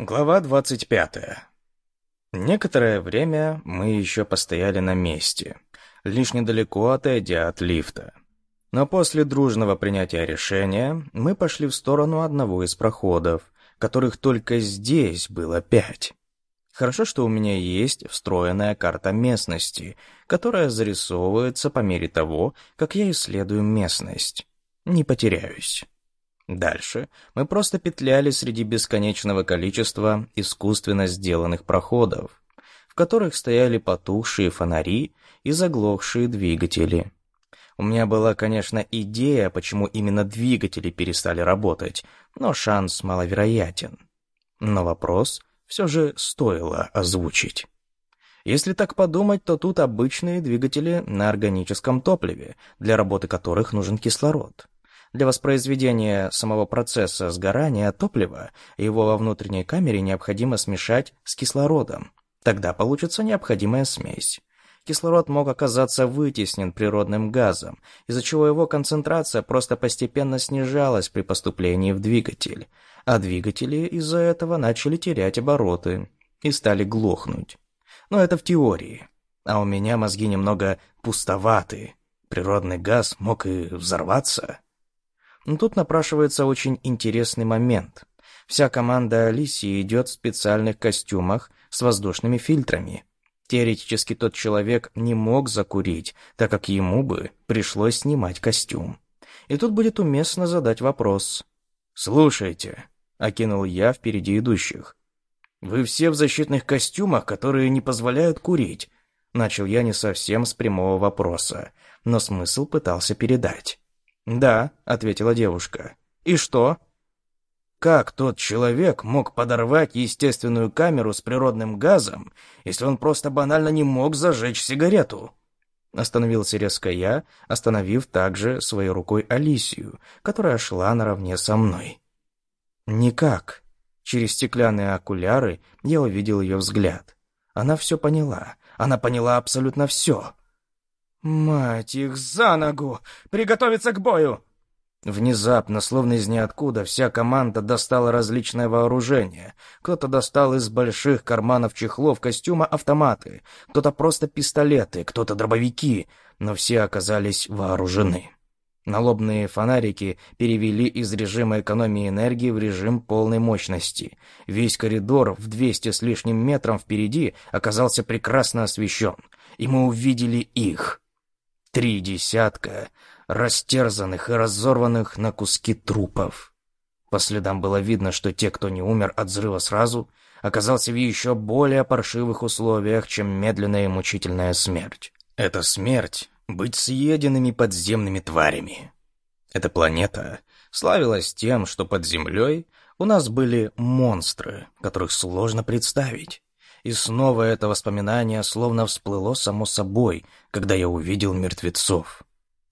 Глава двадцать пятая. Некоторое время мы еще постояли на месте, лишь недалеко отойдя от лифта. Но после дружного принятия решения мы пошли в сторону одного из проходов, которых только здесь было пять. Хорошо, что у меня есть встроенная карта местности, которая зарисовывается по мере того, как я исследую местность. Не потеряюсь. Дальше мы просто петляли среди бесконечного количества искусственно сделанных проходов, в которых стояли потухшие фонари и заглохшие двигатели. У меня была, конечно, идея, почему именно двигатели перестали работать, но шанс маловероятен. Но вопрос все же стоило озвучить. Если так подумать, то тут обычные двигатели на органическом топливе, для работы которых нужен кислород. Для воспроизведения самого процесса сгорания топлива его во внутренней камере необходимо смешать с кислородом. Тогда получится необходимая смесь. Кислород мог оказаться вытеснен природным газом, из-за чего его концентрация просто постепенно снижалась при поступлении в двигатель, а двигатели из-за этого начали терять обороты и стали глохнуть. Но это в теории. А у меня мозги немного пустоваты. Природный газ мог и взорваться. Но тут напрашивается очень интересный момент. Вся команда Алисии идет в специальных костюмах с воздушными фильтрами. Теоретически тот человек не мог закурить, так как ему бы пришлось снимать костюм. И тут будет уместно задать вопрос. «Слушайте», — окинул я впереди идущих, — «вы все в защитных костюмах, которые не позволяют курить», — начал я не совсем с прямого вопроса, но смысл пытался передать. «Да», — ответила девушка. «И что?» Как тот человек мог подорвать естественную камеру с природным газом, если он просто банально не мог зажечь сигарету? Остановился резко я, остановив также своей рукой Алисию, которая шла наравне со мной. Никак. Через стеклянные окуляры я увидел ее взгляд. Она все поняла. Она поняла абсолютно все. «Мать их за ногу! Приготовиться к бою!» Внезапно, словно из ниоткуда, вся команда достала различное вооружение. Кто-то достал из больших карманов чехлов костюма автоматы, кто-то просто пистолеты, кто-то дробовики, но все оказались вооружены. Налобные фонарики перевели из режима экономии энергии в режим полной мощности. Весь коридор в 200 с лишним метром впереди оказался прекрасно освещен, и мы увидели их. Три десятка растерзанных и разорванных на куски трупов. По следам было видно, что те, кто не умер от взрыва сразу, оказался в еще более паршивых условиях, чем медленная и мучительная смерть. Это смерть — быть съеденными подземными тварями. Эта планета славилась тем, что под землей у нас были монстры, которых сложно представить. И снова это воспоминание словно всплыло само собой, когда я увидел мертвецов.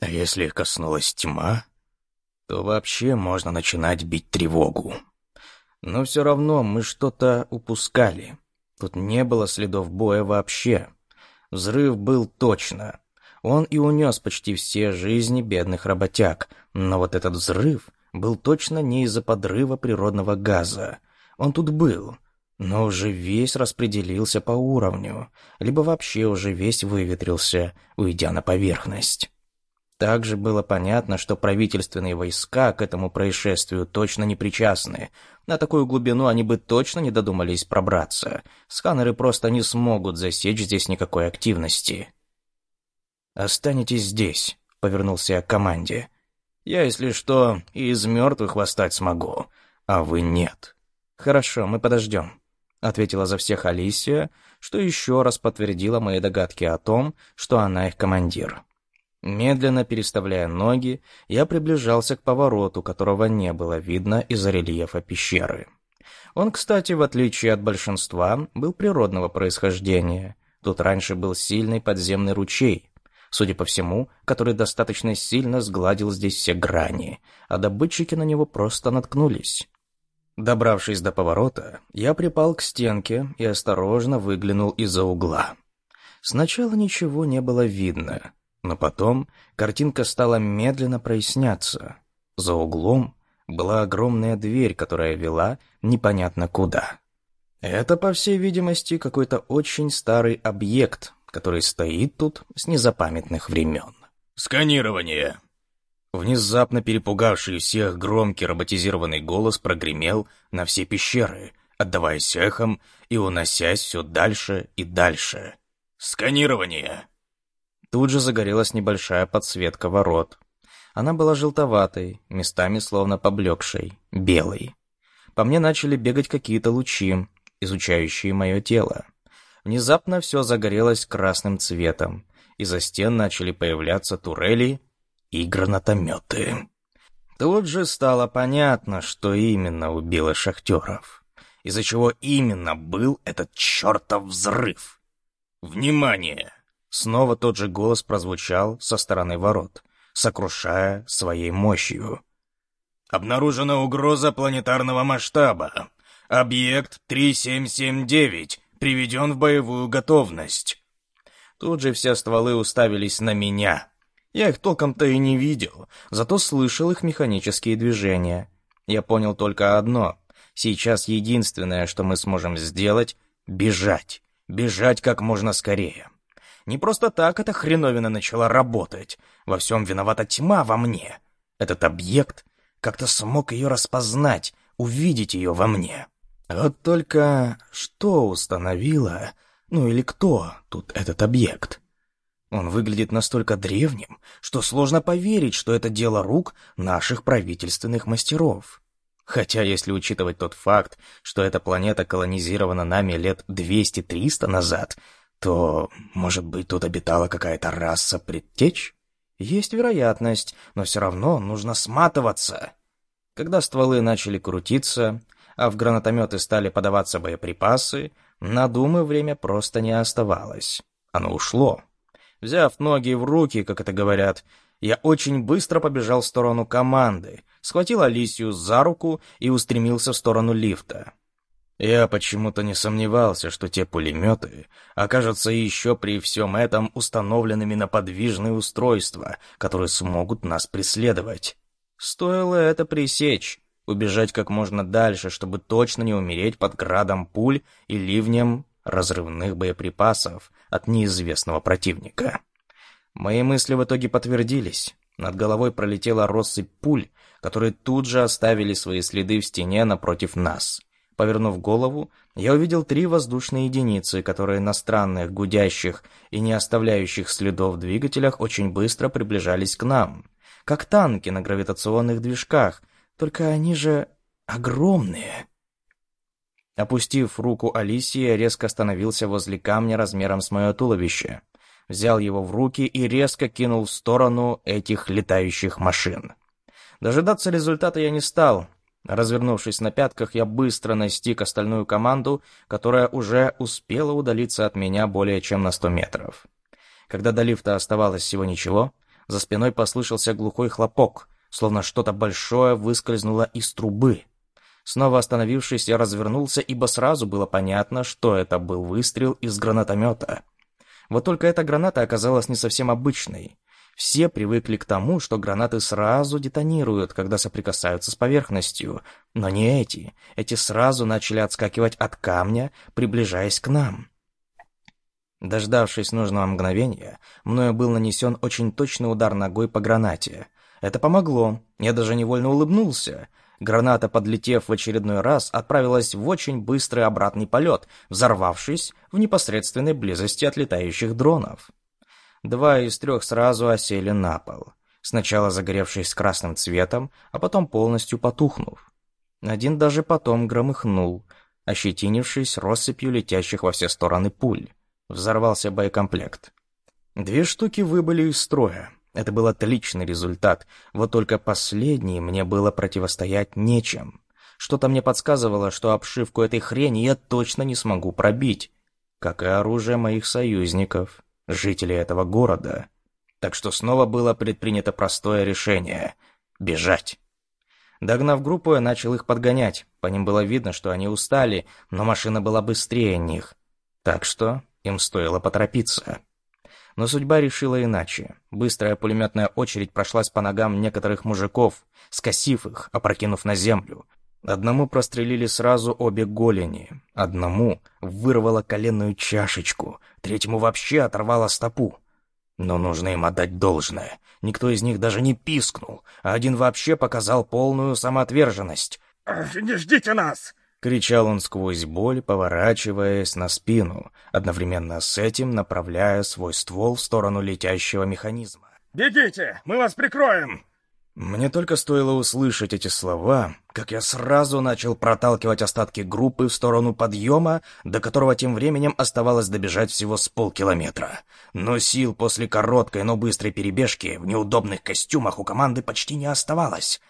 А если коснулась тьма, то вообще можно начинать бить тревогу. Но все равно мы что-то упускали. Тут не было следов боя вообще. Взрыв был точно. Он и унес почти все жизни бедных работяг. Но вот этот взрыв был точно не из-за подрыва природного газа. Он тут был, но уже весь распределился по уровню, либо вообще уже весь выветрился, уйдя на поверхность. Также было понятно, что правительственные войска к этому происшествию точно не причастны. На такую глубину они бы точно не додумались пробраться. Сканеры просто не смогут засечь здесь никакой активности. «Останетесь здесь», — повернулся я к команде. «Я, если что, и из мертвых восстать смогу, а вы нет». «Хорошо, мы подождем», — ответила за всех Алисия, что еще раз подтвердила мои догадки о том, что она их командир. Медленно переставляя ноги, я приближался к повороту, которого не было видно из-за рельефа пещеры. Он, кстати, в отличие от большинства, был природного происхождения. Тут раньше был сильный подземный ручей, судя по всему, который достаточно сильно сгладил здесь все грани, а добытчики на него просто наткнулись. Добравшись до поворота, я припал к стенке и осторожно выглянул из-за угла. Сначала ничего не было видно, но потом картинка стала медленно проясняться. За углом была огромная дверь, которая вела непонятно куда. Это, по всей видимости, какой-то очень старый объект, который стоит тут с незапамятных времен. «Сканирование!» Внезапно перепугавший всех громкий роботизированный голос прогремел на все пещеры, отдаваясь эхом и уносясь все дальше и дальше. «Сканирование!» Тут же загорелась небольшая подсветка ворот. Она была желтоватой, местами словно поблекшей, белой. По мне начали бегать какие-то лучи, изучающие мое тело. Внезапно все загорелось красным цветом. Из-за стен начали появляться турели и гранатометы. Тут же стало понятно, что именно убило шахтеров. Из-за чего именно был этот чертов взрыв. «Внимание!» Снова тот же голос прозвучал со стороны ворот, сокрушая своей мощью. «Обнаружена угроза планетарного масштаба. Объект 3779 приведен в боевую готовность». Тут же все стволы уставились на меня. Я их толком-то и не видел, зато слышал их механические движения. Я понял только одно. Сейчас единственное, что мы сможем сделать — бежать. Бежать как можно скорее. Не просто так эта хреновина начала работать. Во всем виновата тьма во мне. Этот объект как-то смог ее распознать, увидеть ее во мне. Вот только что установило, ну или кто тут этот объект? Он выглядит настолько древним, что сложно поверить, что это дело рук наших правительственных мастеров. Хотя, если учитывать тот факт, что эта планета колонизирована нами лет 200-300 назад, то, может быть, тут обитала какая-то раса предтеч? Есть вероятность, но все равно нужно сматываться. Когда стволы начали крутиться, а в гранатометы стали подаваться боеприпасы, на думы время просто не оставалось. Оно ушло. Взяв ноги в руки, как это говорят, я очень быстро побежал в сторону команды, схватил Алисию за руку и устремился в сторону лифта. Я почему-то не сомневался, что те пулеметы окажутся еще при всем этом установленными на подвижные устройства, которые смогут нас преследовать. Стоило это пресечь, убежать как можно дальше, чтобы точно не умереть под градом пуль и ливнем разрывных боеприпасов от неизвестного противника. Мои мысли в итоге подтвердились. Над головой пролетела россыпь пуль, которые тут же оставили свои следы в стене напротив нас. Повернув голову, я увидел три воздушные единицы, которые на странных, гудящих и не оставляющих следов двигателях очень быстро приближались к нам. Как танки на гравитационных движках, только они же огромные. Опустив руку Алисии, резко остановился возле камня размером с мое туловище. Взял его в руки и резко кинул в сторону этих летающих машин. Дожидаться результата я не стал. Развернувшись на пятках, я быстро настиг остальную команду, которая уже успела удалиться от меня более чем на сто метров. Когда до лифта оставалось всего ничего, за спиной послышался глухой хлопок, словно что-то большое выскользнуло из трубы. Снова остановившись, я развернулся, ибо сразу было понятно, что это был выстрел из гранатомета. Вот только эта граната оказалась не совсем обычной. Все привыкли к тому, что гранаты сразу детонируют, когда соприкасаются с поверхностью. Но не эти. Эти сразу начали отскакивать от камня, приближаясь к нам. Дождавшись нужного мгновения, мною был нанесен очень точный удар ногой по гранате. Это помогло. Я даже невольно улыбнулся. Граната, подлетев в очередной раз, отправилась в очень быстрый обратный полет, взорвавшись в непосредственной близости от летающих дронов. Два из трех сразу осели на пол, сначала загоревшись красным цветом, а потом полностью потухнув. Один даже потом громыхнул, ощетинившись россыпью летящих во все стороны пуль. Взорвался боекомплект. Две штуки выбыли из строя, это был отличный результат, вот только последний мне было противостоять нечем. Что-то мне подсказывало, что обшивку этой хрени я точно не смогу пробить, как и оружие моих союзников, жителей этого города. Так что снова было предпринято простое решение — бежать. Догнав группу, я начал их подгонять. По ним было видно, что они устали, но машина была быстрее них. Так что им стоило поторопиться. Но судьба решила иначе. Быстрая пулеметная очередь прошлась по ногам некоторых мужиков, скосив их, опрокинув на землю. Одному прострелили сразу обе голени. Одному вырвало коленную чашечку, третьему вообще оторвало стопу. Но нужно им отдать должное. Никто из них даже не пискнул, а один вообще показал полную самоотверженность. «Не ждите нас!» — кричал он сквозь боль, поворачиваясь на спину, одновременно с этим направляя свой ствол в сторону летящего механизма. «Бегите! Мы вас прикроем!» Мне только стоило услышать эти слова, как я сразу начал проталкивать остатки группы в сторону подъема, до которого тем временем оставалось добежать всего с полкилометра. Но сил после короткой, но быстрой перебежки в неудобных костюмах у команды почти не оставалось.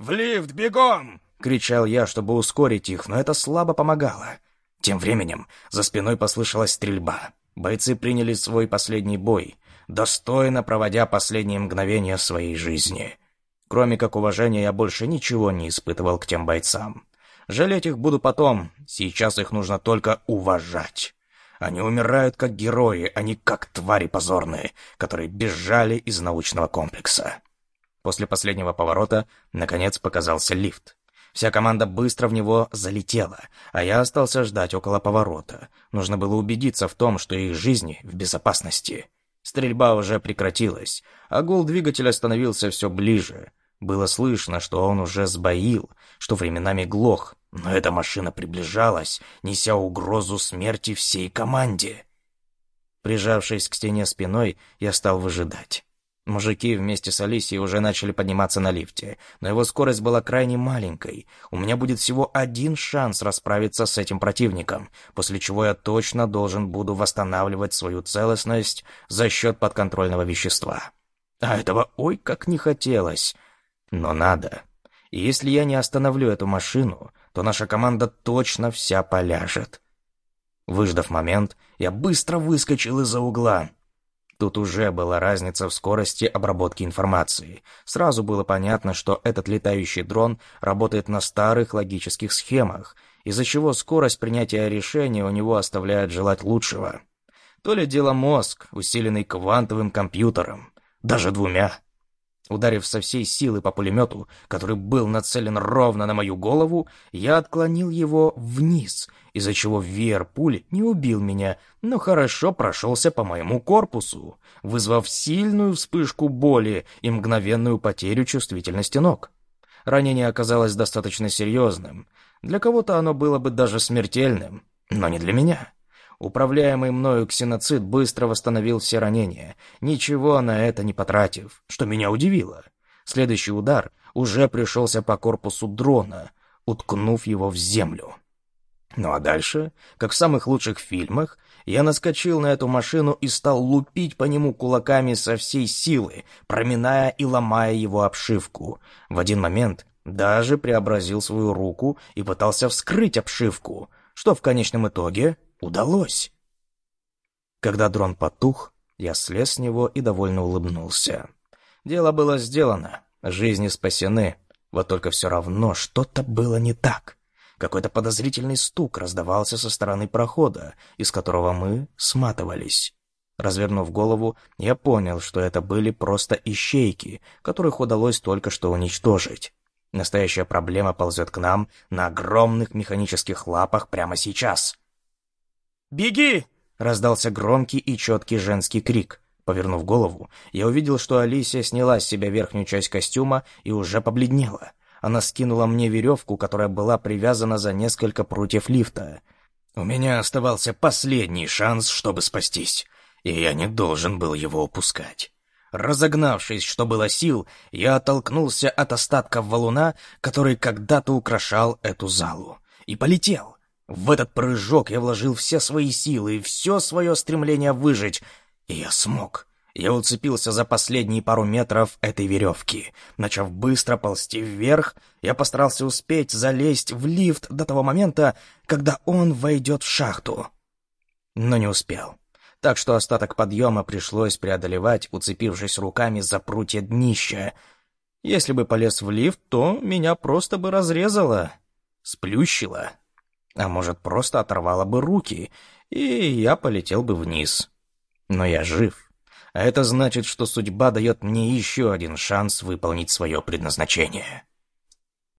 «В лифт, бегом!» — кричал я, чтобы ускорить их, но это слабо помогало. Тем временем за спиной послышалась стрельба. Бойцы приняли свой последний бой — достойно проводя последние мгновения своей жизни. Кроме как уважения, я больше ничего не испытывал к тем бойцам. Жалеть их буду потом, сейчас их нужно только уважать. Они умирают как герои, а не как твари позорные, которые бежали из научного комплекса. После последнего поворота, наконец, показался лифт. Вся команда быстро в него залетела, а я остался ждать около поворота. Нужно было убедиться в том, что их жизни в безопасности. Стрельба уже прекратилась, а гул двигателя становился все ближе. Было слышно, что он уже сбоил, что временами глох, но эта машина приближалась, неся угрозу смерти всей команде. Прижавшись к стене спиной, я стал выжидать. Мужики вместе с Алисией уже начали подниматься на лифте, но его скорость была крайне маленькой. У меня будет всего один шанс расправиться с этим противником, после чего я точно должен буду восстанавливать свою целостность за счет подконтрольного вещества. А этого ой как не хотелось. Но надо. И если я не остановлю эту машину, то наша команда точно вся поляжет. Выждав момент, я быстро выскочил из-за угла. Тут уже была разница в скорости обработки информации. Сразу было понятно, что этот летающий дрон работает на старых логических схемах, из-за чего скорость принятия решения у него оставляет желать лучшего. То ли дело мозг, усиленный квантовым компьютером, даже двумя. Ударив со всей силы по пулемету, который был нацелен ровно на мою голову, я отклонил его вниз, из-за чего веер пуль не убил меня, но хорошо прошелся по моему корпусу, вызвав сильную вспышку боли и мгновенную потерю чувствительности ног. Ранение оказалось достаточно серьезным. Для кого-то оно было бы даже смертельным, но не для меня. Управляемый мною ксеноцид быстро восстановил все ранения, ничего на это не потратив, что меня удивило. Следующий удар уже пришелся по корпусу дрона, уткнув его в землю. Ну а дальше, как в самых лучших фильмах, я наскочил на эту машину и стал лупить по нему кулаками со всей силы, проминая и ломая его обшивку. В один момент даже преобразил свою руку и пытался вскрыть обшивку, что в конечном итоге Удалось. Когда дрон потух, я слез с него и довольно улыбнулся. Дело было сделано, жизни спасены, вот только все равно что-то было не так. Какой-то подозрительный стук раздавался со стороны прохода, из которого мы сматывались. Развернув голову, я понял, что это были просто ищейки, которых удалось только что уничтожить. Настоящая проблема ползет к нам на огромных механических лапах прямо сейчас. «Беги!» — раздался громкий и четкий женский крик. Повернув голову, я увидел, что Алисия сняла с себя верхнюю часть костюма и уже побледнела. Она скинула мне веревку, которая была привязана за несколько прутьев лифта. У меня оставался последний шанс, чтобы спастись, и я не должен был его упускать. Разогнавшись, что было сил, я оттолкнулся от остатков валуна, который когда-то украшал эту залу, и полетел. В этот прыжок я вложил все свои силы и все свое стремление выжить, и я смог. Я уцепился за последние пару метров этой веревки. Начав быстро ползти вверх, я постарался успеть залезть в лифт до того момента, когда он войдет в шахту. Но не успел. Так что остаток подъема пришлось преодолевать, уцепившись руками за прутья днища. Если бы полез в лифт, то меня просто бы разрезало, сплющило. А может, просто оторвало бы руки, и я полетел бы вниз. Но я жив. А это значит, что судьба дает мне еще один шанс выполнить свое предназначение.